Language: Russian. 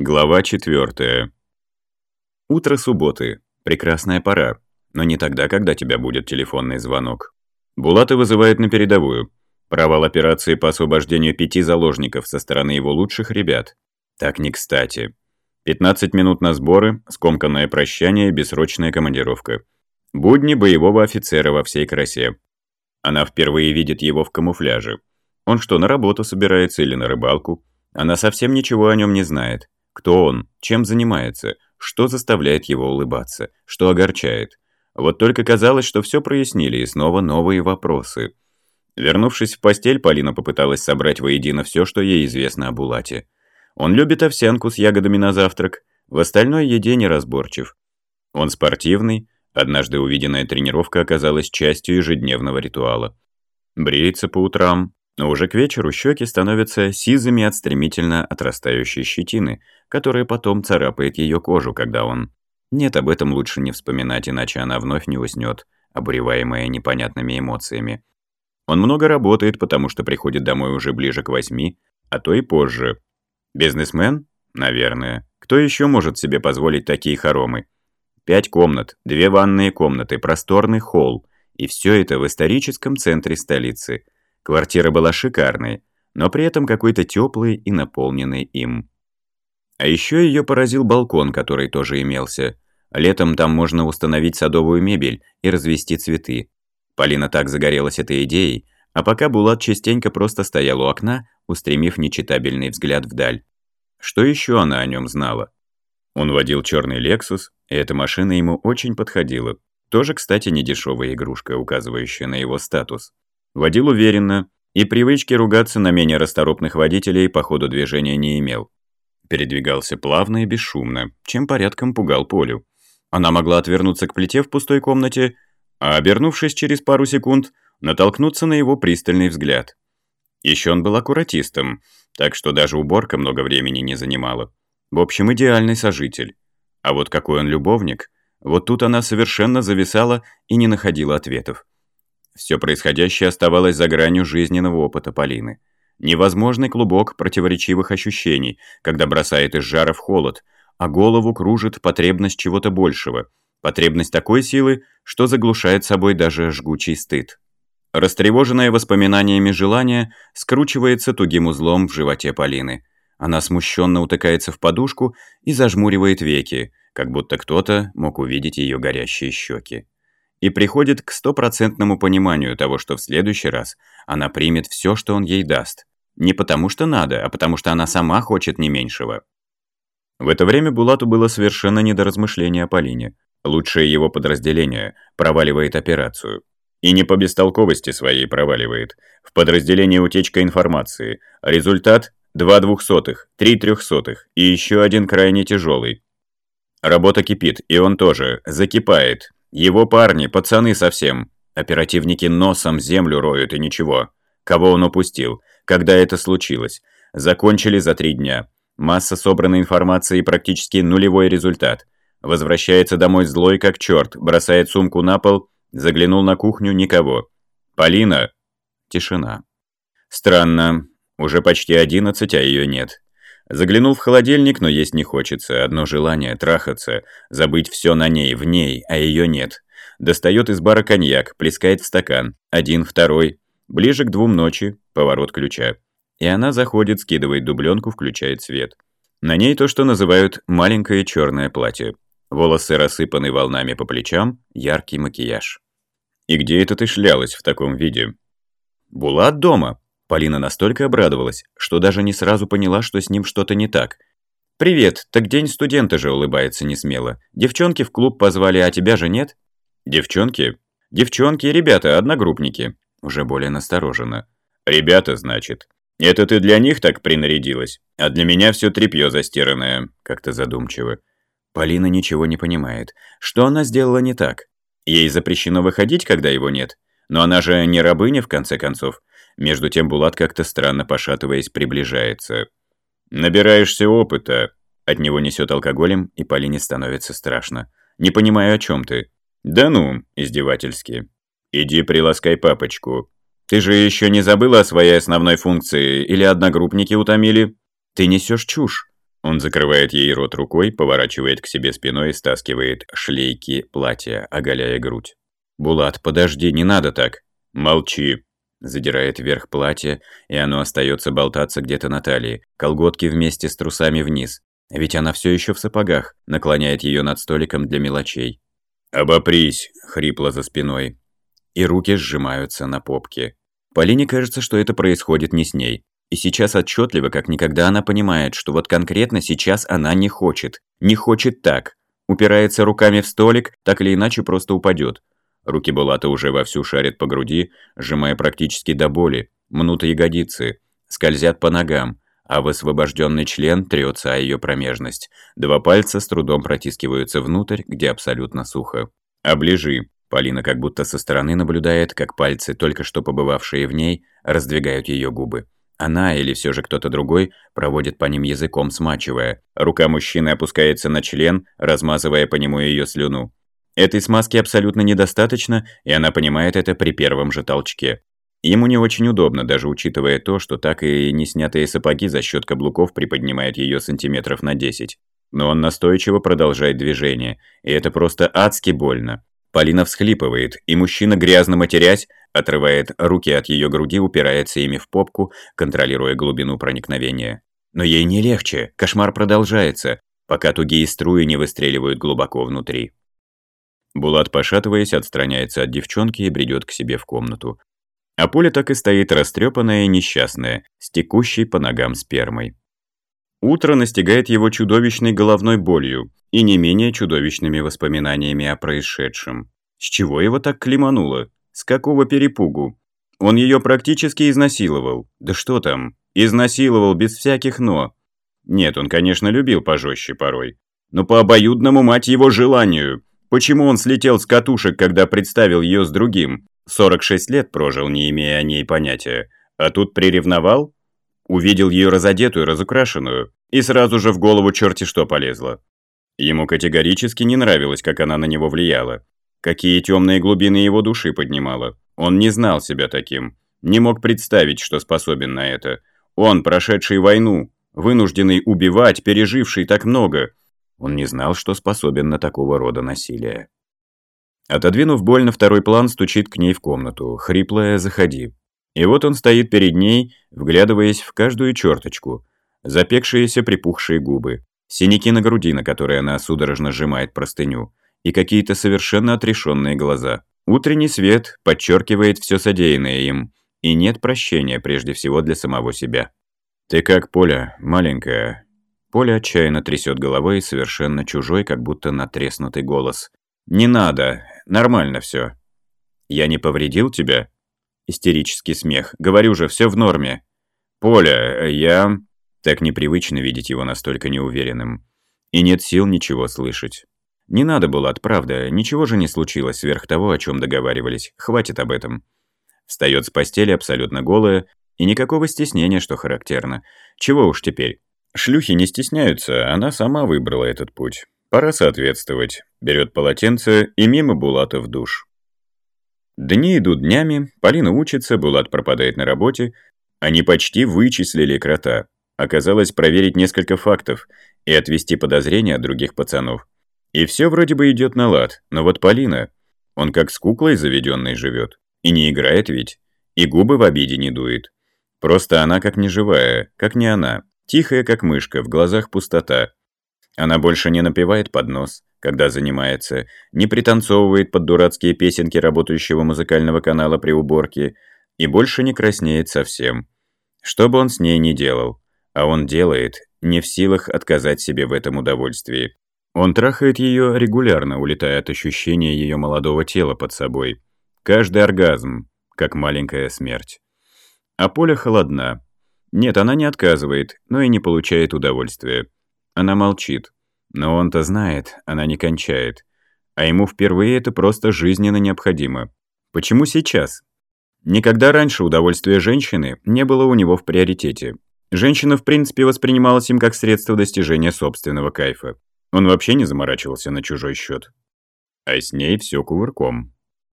Глава 4. Утро субботы. Прекрасная пора. Но не тогда, когда тебя будет телефонный звонок. Булата вызывает на передовую. Провал операции по освобождению пяти заложников со стороны его лучших ребят. Так не кстати. 15 минут на сборы, скомканное прощание и бессрочная командировка. Будни боевого офицера во всей красе. Она впервые видит его в камуфляже. Он что, на работу собирается или на рыбалку? Она совсем ничего о нем не знает. Кто он? Чем занимается? Что заставляет его улыбаться? Что огорчает? Вот только казалось, что все прояснили, и снова новые вопросы. Вернувшись в постель, Полина попыталась собрать воедино все, что ей известно о Булате. Он любит овсянку с ягодами на завтрак, в остальной еде неразборчив. Он спортивный, однажды увиденная тренировка оказалась частью ежедневного ритуала. Бреется по утрам, но уже к вечеру щеки становятся сизыми от стремительно отрастающей щетины, которая потом царапает ее кожу, когда он... Нет, об этом лучше не вспоминать, иначе она вновь не уснет, обуреваемая непонятными эмоциями. Он много работает, потому что приходит домой уже ближе к восьми, а то и позже. Бизнесмен? Наверное. Кто еще может себе позволить такие хоромы? Пять комнат, две ванные комнаты, просторный холл. И все это в историческом центре столицы – Квартира была шикарной, но при этом какой-то теплой и наполненной им. А еще ее поразил балкон, который тоже имелся. Летом там можно установить садовую мебель и развести цветы. Полина так загорелась этой идеей, а пока Булат частенько просто стоял у окна, устремив нечитабельный взгляд вдаль. Что еще она о нем знала? Он водил черный Lexus, и эта машина ему очень подходила. Тоже, кстати, не дешевая игрушка, указывающая на его статус. Водил уверенно, и привычки ругаться на менее расторопных водителей по ходу движения не имел. Передвигался плавно и бесшумно, чем порядком пугал Полю. Она могла отвернуться к плите в пустой комнате, а, обернувшись через пару секунд, натолкнуться на его пристальный взгляд. Еще он был аккуратистом, так что даже уборка много времени не занимала. В общем, идеальный сожитель. А вот какой он любовник, вот тут она совершенно зависала и не находила ответов. Все происходящее оставалось за гранью жизненного опыта Полины. Невозможный клубок противоречивых ощущений, когда бросает из жара в холод, а голову кружит потребность чего-то большего, потребность такой силы, что заглушает собой даже жгучий стыд. Растревоженное воспоминаниями желание скручивается тугим узлом в животе Полины. Она смущенно утыкается в подушку и зажмуривает веки, как будто кто-то мог увидеть ее горящие щеки и приходит к стопроцентному пониманию того, что в следующий раз она примет все, что он ей даст. Не потому что надо, а потому что она сама хочет не меньшего. В это время Булату было совершенно не до размышления о Полине. Лучшее его подразделение проваливает операцию. И не по бестолковости своей проваливает. В подразделении утечка информации. Результат – два двухсотых, три трехсотых и еще один крайне тяжелый. Работа кипит, и он тоже закипает, его парни, пацаны совсем. Оперативники носом землю роют и ничего. Кого он упустил? Когда это случилось? Закончили за три дня. Масса собранной информации и практически нулевой результат. Возвращается домой злой как черт, бросает сумку на пол, заглянул на кухню, никого. «Полина?» Тишина. Странно. Уже почти одиннадцать, а ее нет. Заглянул в холодильник, но есть не хочется. Одно желание – трахаться. Забыть все на ней, в ней, а ее нет. Достает из бара коньяк, плескает в стакан. Один, второй. Ближе к двум ночи – поворот ключа. И она заходит, скидывает дубленку, включает свет. На ней то, что называют «маленькое черное платье». Волосы рассыпаны волнами по плечам, яркий макияж. И где это ты шлялась в таком виде? Булат дома. Полина настолько обрадовалась, что даже не сразу поняла, что с ним что-то не так. «Привет, так день студента же улыбается несмело. Девчонки в клуб позвали, а тебя же нет?» «Девчонки?» «Девчонки, ребята, одногруппники». Уже более настороженно. «Ребята, значит. Это ты для них так принарядилась? А для меня все тряпье застиранное», как-то задумчиво. Полина ничего не понимает. Что она сделала не так? Ей запрещено выходить, когда его нет? Но она же не рабыня, в конце концов. Между тем Булат как-то странно пошатываясь приближается. «Набираешься опыта». От него несет алкоголем, и Полине становится страшно. «Не понимаю, о чем ты». «Да ну», издевательски. «Иди приласкай папочку. Ты же еще не забыла о своей основной функции, или одногруппники утомили?» «Ты несешь чушь». Он закрывает ей рот рукой, поворачивает к себе спиной и стаскивает шлейки платья, оголяя грудь. «Булат, подожди, не надо так!» «Молчи!» Задирает вверх платье, и оно остается болтаться где-то на талии, колготки вместе с трусами вниз. Ведь она все еще в сапогах, наклоняет ее над столиком для мелочей. «Обопрись!» — хрипло за спиной. И руки сжимаются на попке. Полине кажется, что это происходит не с ней. И сейчас отчетливо, как никогда, она понимает, что вот конкретно сейчас она не хочет. Не хочет так. Упирается руками в столик, так или иначе просто упадет. Руки Булата уже вовсю шарят по груди, сжимая практически до боли, мнут ягодицы, скользят по ногам, а высвобожденный член трется о ее промежность. Два пальца с трудом протискиваются внутрь, где абсолютно сухо. «Оближи». Полина как будто со стороны наблюдает, как пальцы, только что побывавшие в ней, раздвигают ее губы. Она или все же кто-то другой проводит по ним языком, смачивая. Рука мужчины опускается на член, размазывая по нему ее слюну. Этой смазки абсолютно недостаточно, и она понимает это при первом же толчке. Ему не очень удобно, даже учитывая то, что так и не снятые сапоги за счет каблуков приподнимают ее сантиметров на 10. Но он настойчиво продолжает движение, и это просто адски больно. Полина всхлипывает, и мужчина, грязно матерясь, отрывает руки от ее груди, упирается ими в попку, контролируя глубину проникновения. Но ей не легче, кошмар продолжается, пока тугие струи не выстреливают глубоко внутри. Булат, пошатываясь, отстраняется от девчонки и бредет к себе в комнату. А Поля так и стоит растрепанная и несчастная, с текущей по ногам спермой. Утро настигает его чудовищной головной болью и не менее чудовищными воспоминаниями о происшедшем. С чего его так клемануло? С какого перепугу? Он ее практически изнасиловал. Да что там? Изнасиловал без всяких «но». Нет, он, конечно, любил пожестче порой. Но по обоюдному, мать его, желанию. Почему он слетел с катушек, когда представил ее с другим? 46 лет прожил, не имея о ней понятия. А тут приревновал? Увидел ее разодетую, разукрашенную, и сразу же в голову черти что полезло. Ему категорически не нравилось, как она на него влияла. Какие темные глубины его души поднимала. Он не знал себя таким. Не мог представить, что способен на это. Он, прошедший войну, вынужденный убивать, переживший так много. Он не знал, что способен на такого рода насилие. Отодвинув боль на второй план, стучит к ней в комнату. Хриплая «Заходи». И вот он стоит перед ней, вглядываясь в каждую черточку. Запекшиеся припухшие губы, синяки на груди, на которые она судорожно сжимает простыню, и какие-то совершенно отрешенные глаза. Утренний свет подчеркивает все содеянное им, и нет прощения прежде всего для самого себя. «Ты как, Поля, маленькая?» Поля отчаянно трясет головой и совершенно чужой, как будто натреснутый голос. «Не надо, нормально все. «Я не повредил тебя?» Истерический смех. «Говорю же, все в норме». «Поля, я...» Так непривычно видеть его настолько неуверенным. И нет сил ничего слышать. Не надо было, от правда, ничего же не случилось сверх того, о чем договаривались. Хватит об этом. Встает с постели абсолютно голая, и никакого стеснения, что характерно. Чего уж теперь. Шлюхи не стесняются, она сама выбрала этот путь. Пора соответствовать. Берет полотенце и мимо Булата в душ. Дни идут днями, Полина учится, Булат пропадает на работе. Они почти вычислили крота. Оказалось проверить несколько фактов и отвести подозрения от других пацанов. И все вроде бы идет на лад, но вот Полина, он как с куклой заведенной живет. И не играет ведь, и губы в обиде не дует. Просто она как неживая, как не она, тихая как мышка, в глазах пустота. Она больше не напевает под нос, когда занимается, не пританцовывает под дурацкие песенки работающего музыкального канала при уборке и больше не краснеет совсем. Что бы он с ней ни делал, а он делает, не в силах отказать себе в этом удовольствии. Он трахает ее регулярно, улетая от ощущения ее молодого тела под собой. Каждый оргазм, как маленькая смерть. А Поля холодна. Нет, она не отказывает, но и не получает удовольствия. Она молчит. Но он-то знает, она не кончает. А ему впервые это просто жизненно необходимо. Почему сейчас? Никогда раньше удовольствие женщины не было у него в приоритете. Женщина в принципе воспринималась им как средство достижения собственного кайфа. Он вообще не заморачивался на чужой счет. А с ней все кувырком.